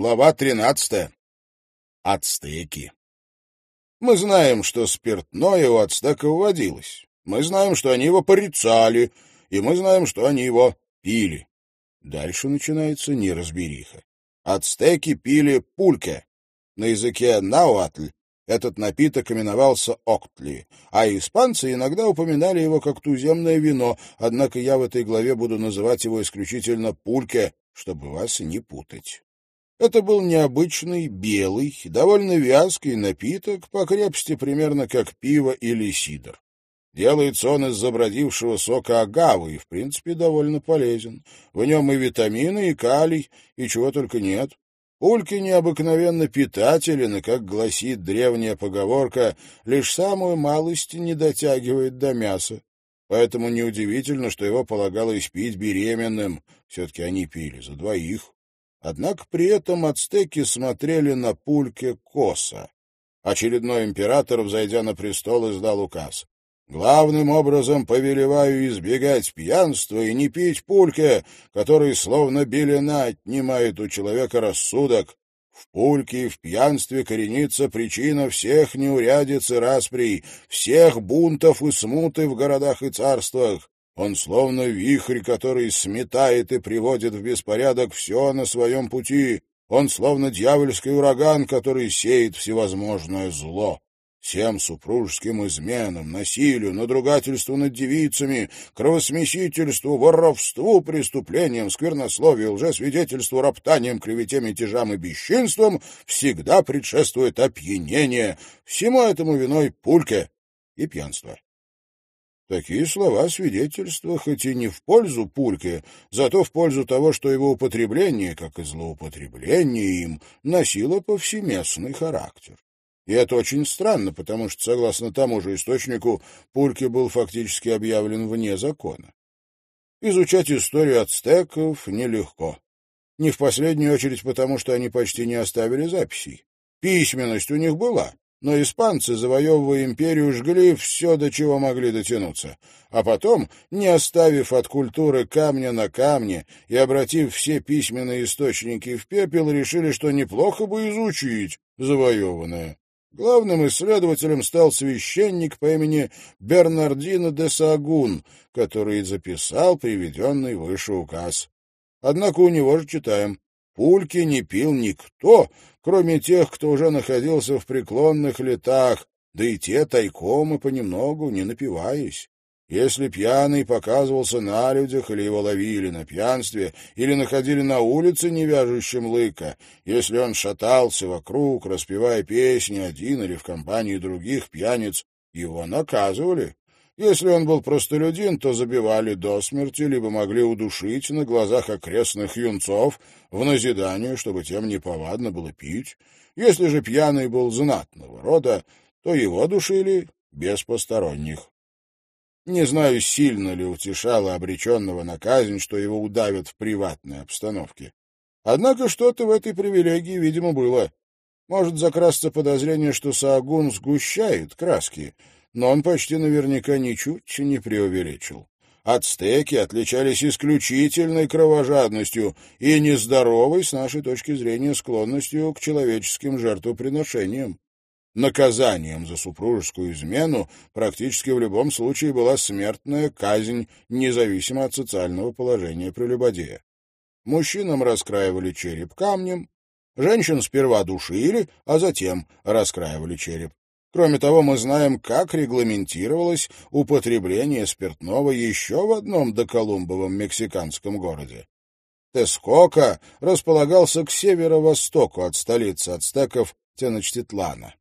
Глава 13. Ацтеки. Мы знаем, что спиртное у ацтеков водилось. Мы знаем, что они его порицали, и мы знаем, что они его пили. Дальше начинается неразбериха. Ацтеки пили пульке. На языке науатль этот напиток именовался октли, а испанцы иногда упоминали его как туземное вино, однако я в этой главе буду называть его исключительно пульке, чтобы вас не путать. Это был необычный, белый, довольно вязкий напиток, по крепости примерно как пиво или сидр. Делается он из забродившего сока агавы и, в принципе, довольно полезен. В нем и витамины, и калий, и чего только нет. Пульки необыкновенно питателен, и, как гласит древняя поговорка, лишь самую малость не дотягивает до мяса. Поэтому неудивительно, что его полагалось пить беременным. Все-таки они пили за двоих. Однако при этом ацтеки смотрели на пульке косо. Очередной император, взойдя на престол, издал указ. Главным образом повелеваю избегать пьянства и не пить пульке, который словно белена отнимает у человека рассудок. В пульке и в пьянстве коренится причина всех неурядиц и расприй, всех бунтов и смуты в городах и царствах. Он словно вихрь, который сметает и приводит в беспорядок все на своем пути. Он словно дьявольский ураган, который сеет всевозможное зло всем супружеским изменам, насилию, надругательству над девицами, кровосмесительству, воровству, преступлениям, сквернословию, лжесвидетельству, роптанием, клевете, мятежам и бесчинствам всегда предшествует опьянение. Всему этому виной пульке и пьянство. Такие слова свидетельства, хоть и не в пользу пульки, зато в пользу того, что его употребление, как и злоупотребление им, носило повсеместный характер. И это очень странно, потому что, согласно тому же источнику, Пульки был фактически объявлен вне закона. Изучать историю ацтеков нелегко. Не в последнюю очередь потому, что они почти не оставили записей. Письменность у них была, но испанцы, завоевывая империю, жгли все, до чего могли дотянуться. А потом, не оставив от культуры камня на камне и обратив все письменные источники в пепел, решили, что неплохо бы изучить завоеванное. Главным исследователем стал священник по имени Бернардино де Сагун, который записал приведенный выше указ. Однако у него же читаем «Пульки не пил никто, кроме тех, кто уже находился в преклонных летах, да и те тайком и понемногу, не напиваясь. Если пьяный показывался на людях, или его ловили на пьянстве, или находили на улице невяжущим лыка, если он шатался вокруг, распевая песни один или в компании других пьяниц, его наказывали. Если он был простолюдин, то забивали до смерти, либо могли удушить на глазах окрестных юнцов в назидание, чтобы тем неповадно было пить. Если же пьяный был знатного рода, то его душили без посторонних. Не знаю, сильно ли утешало обреченного на казнь, что его удавят в приватной обстановке. Однако что-то в этой привилегии, видимо, было. Может закрасться подозрение, что Саагун сгущает краски, но он почти наверняка ничуть не преувеличил. Ацтеки отличались исключительной кровожадностью и нездоровой, с нашей точки зрения, склонностью к человеческим жертвоприношениям. Наказанием за супружескую измену практически в любом случае была смертная казнь, независимо от социального положения прелюбодея. Мужчинам раскраивали череп камнем, женщин сперва душили, а затем раскраивали череп. Кроме того, мы знаем, как регламентировалось употребление спиртного еще в одном доколумбовом мексиканском городе. Тескока располагался к северо-востоку от столицы ацтеков Теночтитлана.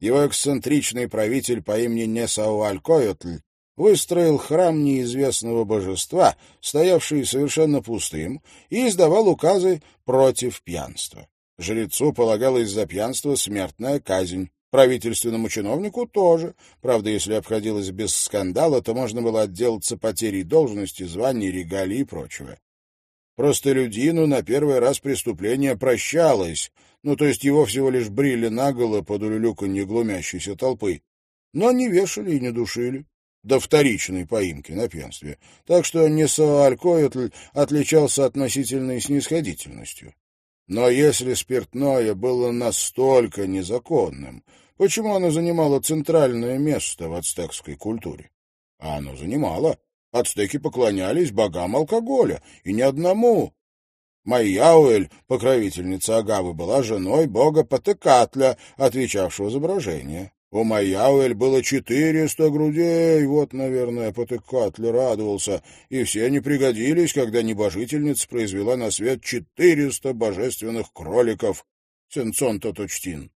Его эксцентричный правитель по имени Несауалькоэтль выстроил храм неизвестного божества, стоявший совершенно пустым, и издавал указы против пьянства. Жрецу полагалось за пьянство смертная казнь. Правительственному чиновнику тоже. Правда, если обходилось без скандала, то можно было отделаться потерей должности, званий, регалий и прочего. Простолюдину на первый раз преступление прощалось, ну, то есть его всего лишь брили наголо под улюлюканье глумящейся толпы, но не вешали и не душили до вторичной поимки на пьянстве, так что Несоалькоэтль отличался относительной снисходительностью. Но если спиртное было настолько незаконным, почему оно занимало центральное место в ацтекской культуре? А оно занимало. Ацтеки поклонялись богам алкоголя, и не одному. Майяуэль, покровительница Агавы, была женой бога Патекатля, отвечавшего за брожение. У Майяуэль было четыреста грудей, вот, наверное, Патекатля радовался, и все они пригодились, когда небожительница произвела на свет четыреста божественных кроликов. Сенцон Тоточтин.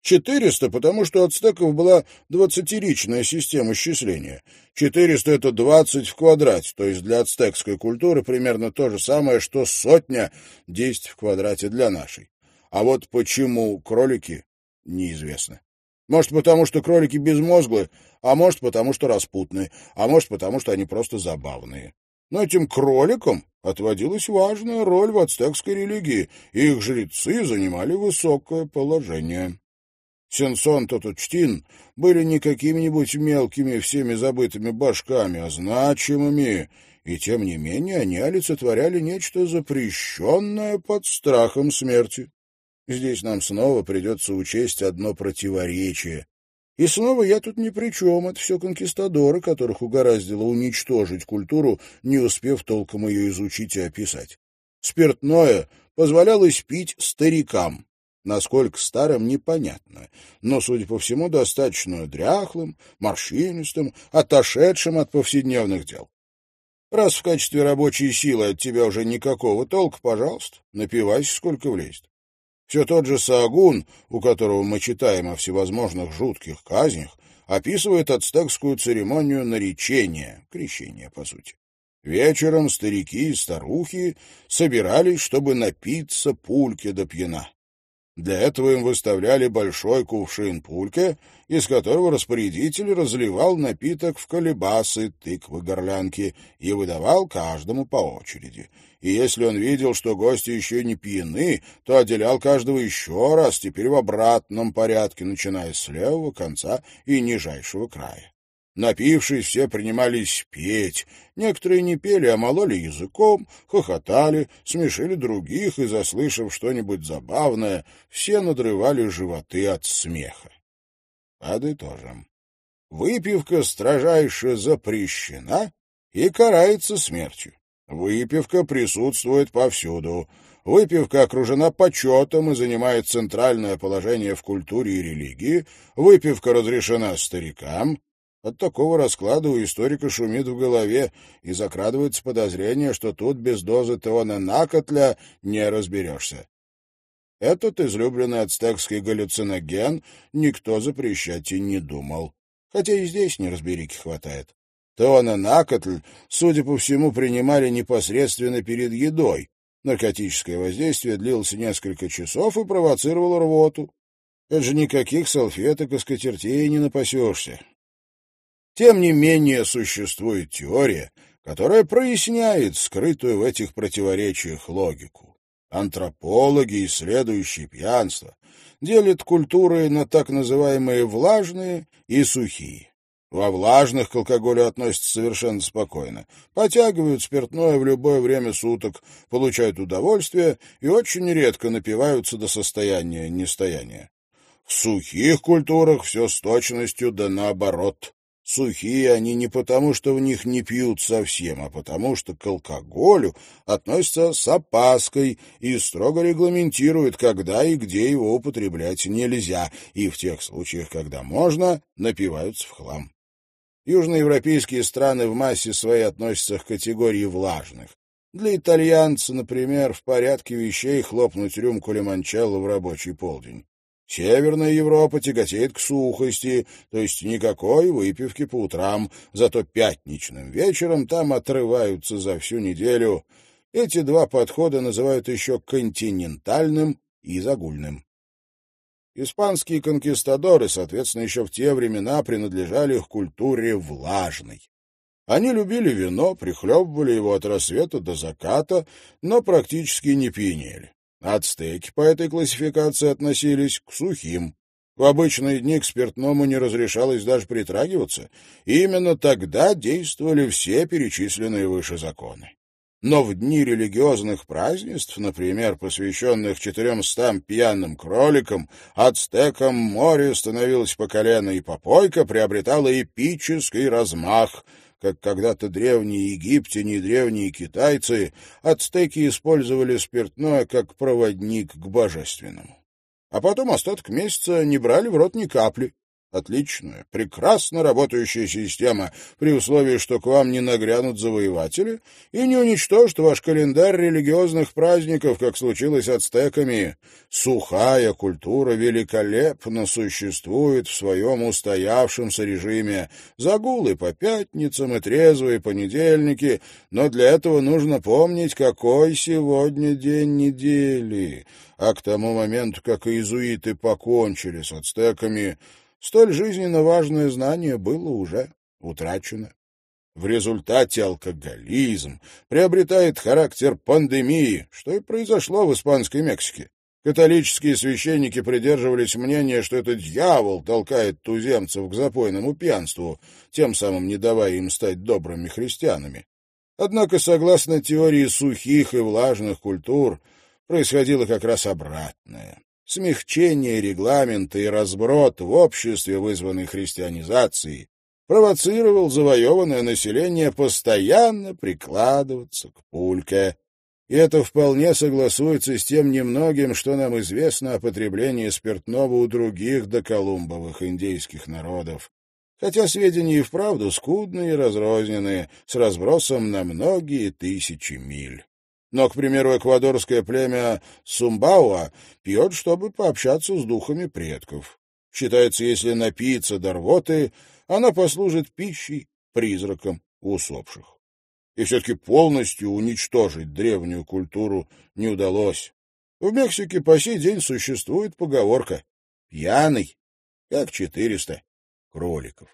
Четыреста, потому что у ацтеков была двадцатиричная система счисления. Четыреста — это двадцать в квадрате, то есть для ацтекской культуры примерно то же самое, что сотня — десять в квадрате для нашей. А вот почему кролики — неизвестно. Может, потому что кролики безмозглые, а может, потому что распутные, а может, потому что они просто забавные. Но этим кроликам отводилась важная роль в ацтекской религии, и их жрецы занимали высокое положение. Сенсон Тотучтин были не какими-нибудь мелкими всеми забытыми башками, а значимыми, и тем не менее они олицетворяли нечто запрещенное под страхом смерти. Здесь нам снова придется учесть одно противоречие. И снова я тут ни при чем, это все конкистадоры, которых угораздило уничтожить культуру, не успев толком ее изучить и описать. Спиртное позволялось пить старикам, Насколько старым, непонятно, но, судя по всему, достаточно дряхлым, морщинистым, отошедшим от повседневных дел. Раз в качестве рабочей силы от тебя уже никакого толка, пожалуйста, напивайся, сколько влезет. Все тот же Саагун, у которого мы читаем о всевозможных жутких казнях, описывает ацтекскую церемонию наречения, крещения, по сути. Вечером старики и старухи собирались, чтобы напиться пульки до пьяна. Для этого им выставляли большой кувшин пульке, из которого распорядитель разливал напиток в колебасы, тыквы, горлянки и выдавал каждому по очереди. И если он видел, что гости еще не пьяны, то отделял каждого еще раз, теперь в обратном порядке, начиная с левого конца и нижайшего края. Напившись, все принимались петь. Некоторые не пели, а мололи языком, хохотали, смешили других, и, заслышав что-нибудь забавное, все надрывали животы от смеха. Подытожим. Выпивка строжайше запрещена и карается смертью. Выпивка присутствует повсюду. Выпивка окружена почетом и занимает центральное положение в культуре и религии. Выпивка разрешена старикам, от такого расклада у историка шумит в голове, и закрадывается подозрение, что тут без дозы теона накотля не разберешься. Этот излюбленный ацтекский галлюциноген никто запрещать и не думал. Хотя и здесь неразберики хватает. Теона накотль, судя по всему, принимали непосредственно перед едой. Наркотическое воздействие длилось несколько часов и провоцировало рвоту. Это же никаких салфеток и скатертей не напасешься. Тем не менее, существует теория, которая проясняет скрытую в этих противоречиях логику. Антропологи, исследующие пьянство, делят культуры на так называемые влажные и сухие. Во влажных к алкоголю относятся совершенно спокойно. Потягивают спиртное в любое время суток, получают удовольствие и очень редко напиваются до состояния нестояния. В сухих культурах все с точностью да наоборот. Сухие они не потому, что в них не пьют совсем, а потому, что к алкоголю относятся с опаской и строго регламентируют, когда и где его употреблять нельзя, и в тех случаях, когда можно, напиваются в хлам. Южноевропейские страны в массе своей относятся к категории влажных. Для итальянца, например, в порядке вещей хлопнуть рюмку лимончелло в рабочий полдень. Северная Европа тяготеет к сухости, то есть никакой выпивки по утрам, зато пятничным вечером там отрываются за всю неделю. Эти два подхода называют еще континентальным и загульным. Испанские конкистадоры, соответственно, еще в те времена принадлежали к культуре влажной. Они любили вино, прихлебывали его от рассвета до заката, но практически не пьянели. Ацтеки по этой классификации относились к сухим. В обычные дни к спиртному не разрешалось даже притрагиваться, и именно тогда действовали все перечисленные выше законы. Но в дни религиозных празднеств, например, посвященных четыремстам пьяным кроликам, ацтекам море становилось по колено, и попойка приобретала эпический размах — как когда-то древние египтяне и древние китайцы, ацтеки использовали спиртное как проводник к божественному. А потом остаток месяца не брали в рот ни капли, Отличная, прекрасно работающая система, при условии, что к вам не нагрянут завоеватели и не уничтожат ваш календарь религиозных праздников, как случилось с ацтеками. Сухая культура великолепно существует в своем устоявшемся режиме. Загулы по пятницам и трезвые понедельники, но для этого нужно помнить, какой сегодня день недели. А к тому моменту, как иезуиты покончили с ацтеками, столь жизненно важное знание было уже утрачено. В результате алкоголизм приобретает характер пандемии, что и произошло в Испанской Мексике. Католические священники придерживались мнения, что это дьявол толкает туземцев к запойному пьянству, тем самым не давая им стать добрыми христианами. Однако, согласно теории сухих и влажных культур, происходило как раз обратное. Смягчение регламента и разброд в обществе, вызванный христианизацией, провоцировал завоеванное население постоянно прикладываться к пульке. И это вполне согласуется с тем немногим, что нам известно о потреблении спиртного у других доколумбовых индейских народов. Хотя сведения и вправду скудные и разрозненные, с разбросом на многие тысячи миль. Но, к примеру, эквадорское племя Сумбауа пьет, чтобы пообщаться с духами предков. Считается, если напиться до рвоты, она послужит пищей призракам усопших. И все-таки полностью уничтожить древнюю культуру не удалось. В Мексике по сей день существует поговорка «пьяный, как четыреста кроликов».